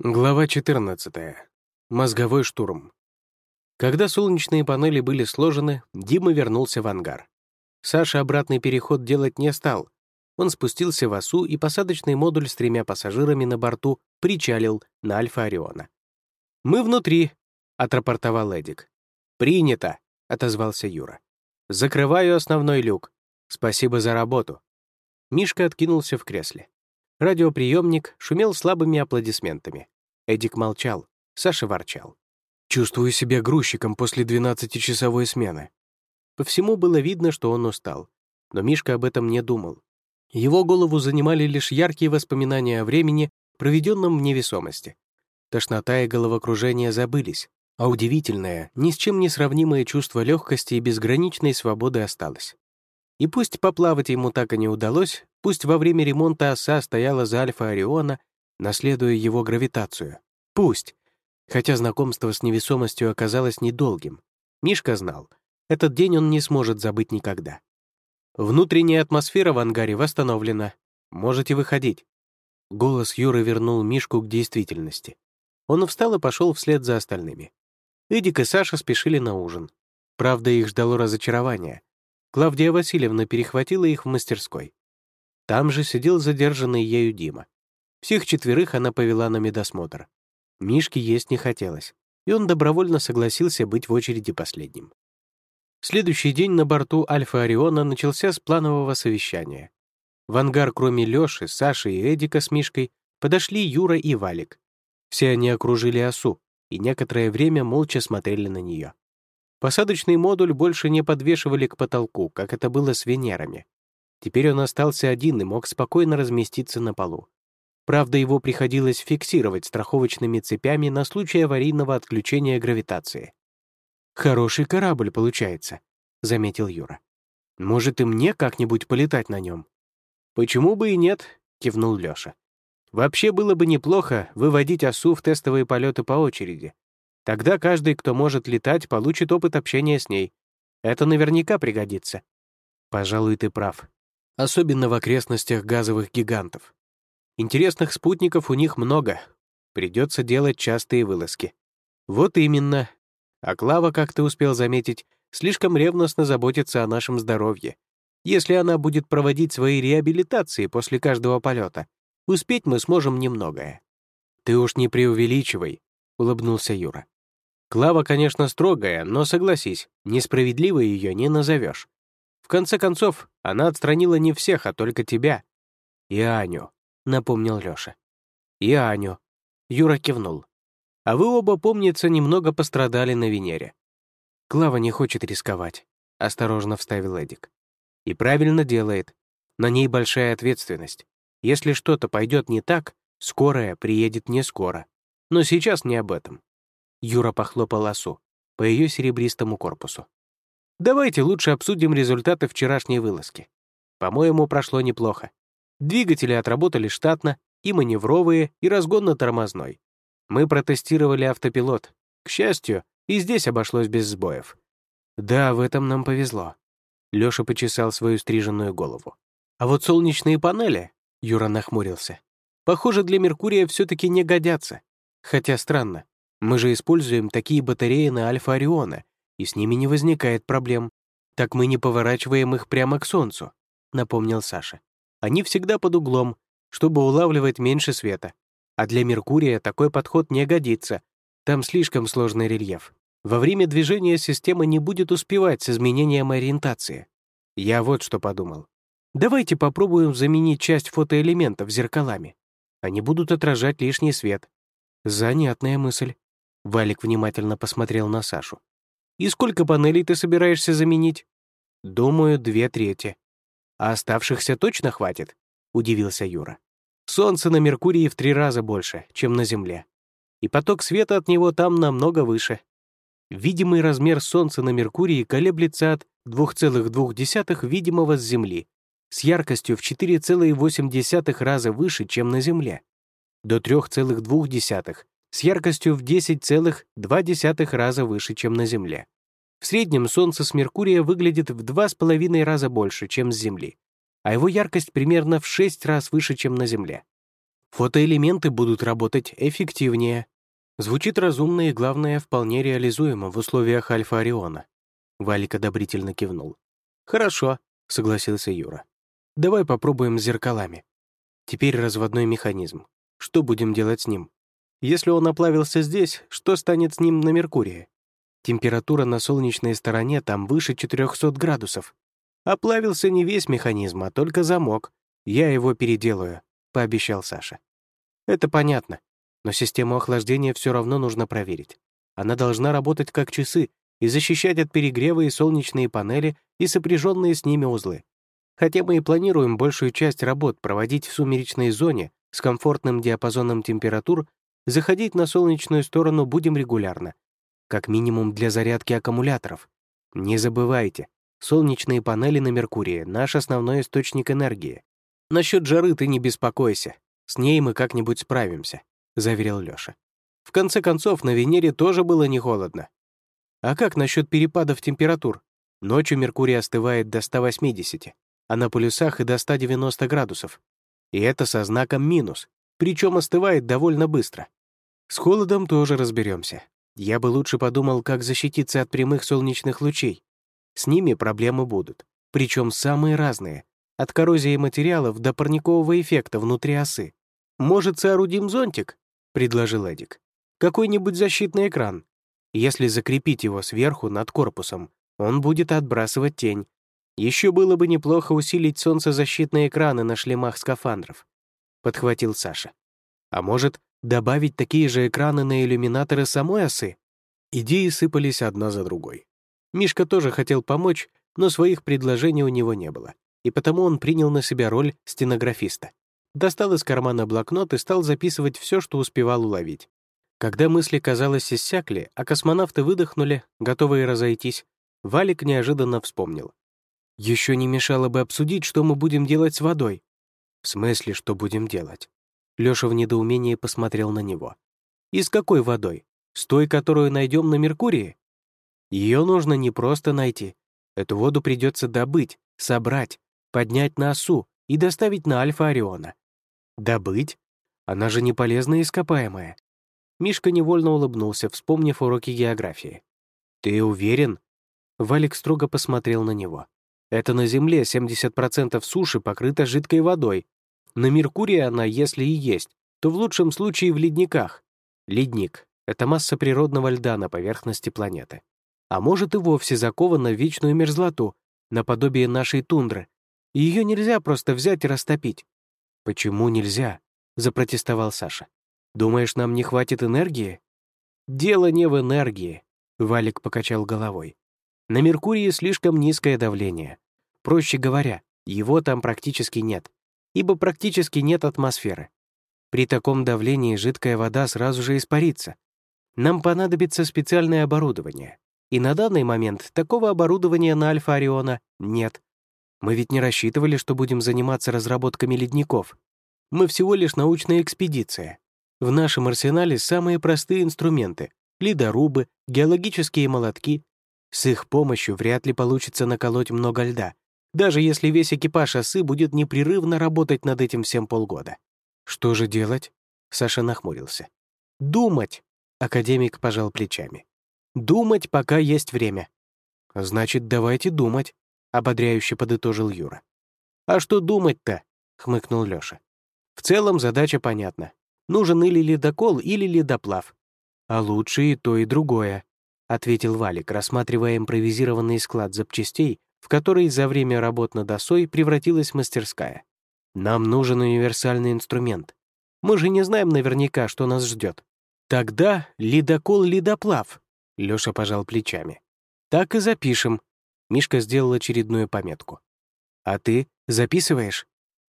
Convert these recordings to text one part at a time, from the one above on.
Глава 14. Мозговой штурм. Когда солнечные панели были сложены, Дима вернулся в ангар. Саша обратный переход делать не стал. Он спустился в ОСУ, и посадочный модуль с тремя пассажирами на борту причалил на Альфа Ориона. «Мы внутри», — отрапортовал Эдик. «Принято», — отозвался Юра. «Закрываю основной люк. Спасибо за работу». Мишка откинулся в кресле. Радиоприемник шумел слабыми аплодисментами. Эдик молчал, Саша ворчал. «Чувствую себя грузчиком после 12-часовой смены». По всему было видно, что он устал. Но Мишка об этом не думал. Его голову занимали лишь яркие воспоминания о времени, проведенном в невесомости. Тошнота и головокружение забылись, а удивительное, ни с чем не сравнимое чувство легкости и безграничной свободы осталось. И пусть поплавать ему так и не удалось, пусть во время ремонта оса стояла за Альфа Ориона, наследуя его гравитацию. Пусть. Хотя знакомство с невесомостью оказалось недолгим. Мишка знал, этот день он не сможет забыть никогда. Внутренняя атмосфера в ангаре восстановлена. Можете выходить. Голос Юры вернул Мишку к действительности. Он встал и пошел вслед за остальными. Эдик и Саша спешили на ужин. Правда, их ждало разочарование. Клавдия Васильевна перехватила их в мастерской. Там же сидел задержанный ею Дима. Всех четверых она повела на медосмотр. Мишке есть не хотелось, и он добровольно согласился быть в очереди последним. Следующий день на борту Альфа Ориона начался с планового совещания. В ангар, кроме Лёши, Саши и Эдика с Мишкой, подошли Юра и Валик. Все они окружили осу и некоторое время молча смотрели на нее. Посадочный модуль больше не подвешивали к потолку, как это было с Венерами. Теперь он остался один и мог спокойно разместиться на полу. Правда, его приходилось фиксировать страховочными цепями на случай аварийного отключения гравитации. «Хороший корабль получается», — заметил Юра. «Может, и мне как-нибудь полетать на нем?» «Почему бы и нет?» — кивнул Лёша. «Вообще было бы неплохо выводить осу в тестовые полеты по очереди. Тогда каждый, кто может летать, получит опыт общения с ней. Это наверняка пригодится. Пожалуй, ты прав. Особенно в окрестностях газовых гигантов. Интересных спутников у них много. Придется делать частые вылазки. Вот именно. А Клава, как ты успел заметить, слишком ревностно заботится о нашем здоровье. Если она будет проводить свои реабилитации после каждого полета, успеть мы сможем немногое. Ты уж не преувеличивай, — улыбнулся Юра. Клава, конечно, строгая, но согласись, несправедливо ее не назовешь. В конце концов, она отстранила не всех, а только тебя. И Аню, напомнил Лёша. И Аню. Юра кивнул. А вы оба, помнится, немного пострадали на Венере. Клава не хочет рисковать, осторожно вставил Эдик. И правильно делает. На ней большая ответственность. Если что-то пойдет не так, скорая приедет не скоро. Но сейчас не об этом. Юра похлопал осу по ее серебристому корпусу. «Давайте лучше обсудим результаты вчерашней вылазки. По-моему, прошло неплохо. Двигатели отработали штатно, и маневровые, и разгонно-тормозной. Мы протестировали автопилот. К счастью, и здесь обошлось без сбоев. Да, в этом нам повезло. Лёша почесал свою стриженную голову. А вот солнечные панели, Юра нахмурился, похоже, для Меркурия все таки не годятся. Хотя странно, мы же используем такие батареи на Альфа Ориона, и с ними не возникает проблем. Так мы не поворачиваем их прямо к Солнцу», — напомнил Саша. «Они всегда под углом, чтобы улавливать меньше света. А для Меркурия такой подход не годится. Там слишком сложный рельеф. Во время движения система не будет успевать с изменением ориентации. Я вот что подумал. Давайте попробуем заменить часть фотоэлементов зеркалами. Они будут отражать лишний свет. Занятная мысль. Валик внимательно посмотрел на Сашу. «И сколько панелей ты собираешься заменить?» «Думаю, две трети». «А оставшихся точно хватит?» — удивился Юра. «Солнце на Меркурии в три раза больше, чем на Земле. И поток света от него там намного выше. Видимый размер Солнца на Меркурии колеблется от 2,2 видимого с Земли, с яркостью в 4,8 раза выше, чем на Земле, до 3,2 с яркостью в 10,2 раза выше, чем на Земле. В среднем Солнце с Меркурия выглядит в 2,5 раза больше, чем с Земли, а его яркость примерно в 6 раз выше, чем на Земле. Фотоэлементы будут работать эффективнее. Звучит разумно и, главное, вполне реализуемо в условиях Альфа-Ориона. Валик одобрительно кивнул. «Хорошо», — согласился Юра. «Давай попробуем с зеркалами. Теперь разводной механизм. Что будем делать с ним? Если он оплавился здесь, что станет с ним на Меркурии? Температура на солнечной стороне там выше 400 градусов. Оплавился не весь механизм, а только замок. Я его переделаю», — пообещал Саша. «Это понятно, но систему охлаждения все равно нужно проверить. Она должна работать как часы и защищать от перегрева и солнечные панели и сопряженные с ними узлы. Хотя мы и планируем большую часть работ проводить в сумеречной зоне с комфортным диапазоном температур, заходить на солнечную сторону будем регулярно, как минимум для зарядки аккумуляторов. Не забывайте, солнечные панели на Меркурии — наш основной источник энергии. Насчет жары ты не беспокойся, с ней мы как-нибудь справимся», — заверил Лёша. В конце концов, на Венере тоже было не холодно. А как насчет перепадов температур? Ночью Меркурий остывает до 180, а на полюсах и до 190 градусов. И это со знаком минус, причем остывает довольно быстро. С холодом тоже разберемся. Я бы лучше подумал, как защититься от прямых солнечных лучей. С ними проблемы будут, причем самые разные, от коррозии материалов до парникового эффекта внутри осы. «Может, соорудим зонтик?» — предложил Эдик. «Какой-нибудь защитный экран, если закрепить его сверху над корпусом, он будет отбрасывать тень. Еще было бы неплохо усилить солнцезащитные экраны на шлемах скафандров, подхватил Саша. А может, добавить такие же экраны на иллюминаторы самой осы? Идеи сыпались одна за другой. Мишка тоже хотел помочь, но своих предложений у него не было, и потому он принял на себя роль стенографиста. Достал из кармана блокнот и стал записывать все, что успевал уловить. Когда мысли, казалось, иссякли, а космонавты выдохнули, готовые разойтись, Валик неожиданно вспомнил. «Еще не мешало бы обсудить, что мы будем делать с водой». «В смысле, что будем делать?» Лёша в недоумении посмотрел на него. «И с какой водой? С той, которую найдем на Меркурии?» Ее нужно не просто найти. Эту воду придется добыть, собрать, поднять на осу и доставить на Альфа Ориона. Добыть? Она же не полезная ископаемая. Мишка невольно улыбнулся, вспомнив уроки географии. «Ты уверен?» Валик строго посмотрел на него. «Это на Земле 70% суши покрыто жидкой водой. На Меркурии она, если и есть, то в лучшем случае в ледниках. Ледник — это масса природного льда на поверхности планеты. А может и вовсе закована в вечную мерзлоту, наподобие нашей тундры. И ее нельзя просто взять и растопить». «Почему нельзя?» — запротестовал Саша. Думаешь, нам не хватит энергии?» «Дело не в энергии», — Валик покачал головой. «На Меркурии слишком низкое давление. Проще говоря, его там практически нет, ибо практически нет атмосферы. При таком давлении жидкая вода сразу же испарится. Нам понадобится специальное оборудование. И на данный момент такого оборудования на Альфа Ориона нет. Мы ведь не рассчитывали, что будем заниматься разработками ледников. Мы всего лишь научная экспедиция, в нашем арсенале самые простые инструменты — ледорубы, геологические молотки. С их помощью вряд ли получится наколоть много льда, даже если весь экипаж осы будет непрерывно работать над этим всем полгода. Что же делать? Саша нахмурился. Думать! Академик пожал плечами. Думать, пока есть время. Значит, давайте думать, ободряюще подытожил Юра. А что думать-то? хмыкнул Лёша. В целом задача понятна. Нужен или ледокол, или ледоплав. А лучше и то, и другое, ответил Валик, рассматривая импровизированный склад запчастей, в который за время работ над осой превратилась мастерская. Нам нужен универсальный инструмент. Мы же не знаем наверняка, что нас ждет. Тогда ледокол-ледоплав. Лёша пожал плечами. Так и запишем. Мишка сделал очередную пометку. А ты записываешь?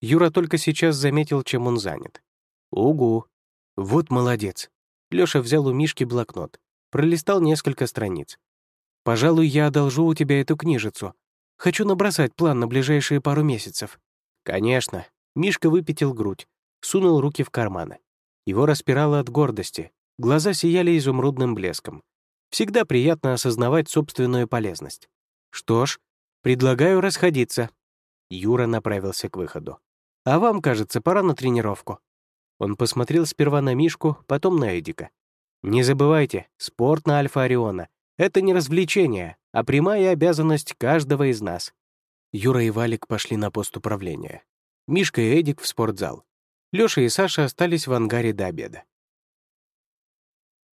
Юра только сейчас заметил, чем он занят. «Угу. Вот молодец». Лёша взял у Мишки блокнот, пролистал несколько страниц. «Пожалуй, я одолжу у тебя эту книжицу. Хочу набросать план на ближайшие пару месяцев». «Конечно». Мишка выпятил грудь, сунул руки в карманы. Его распирало от гордости, глаза сияли изумрудным блеском. Всегда приятно осознавать собственную полезность. «Что ж, предлагаю расходиться». Юра направился к выходу. «А вам, кажется, пора на тренировку». Он посмотрел сперва на Мишку, потом на Эдика. «Не забывайте, спорт на Альфа Ориона — это не развлечение, а прямая обязанность каждого из нас». Юра и Валик пошли на пост управления. Мишка и Эдик в спортзал. Лёша и Саша остались в ангаре до обеда.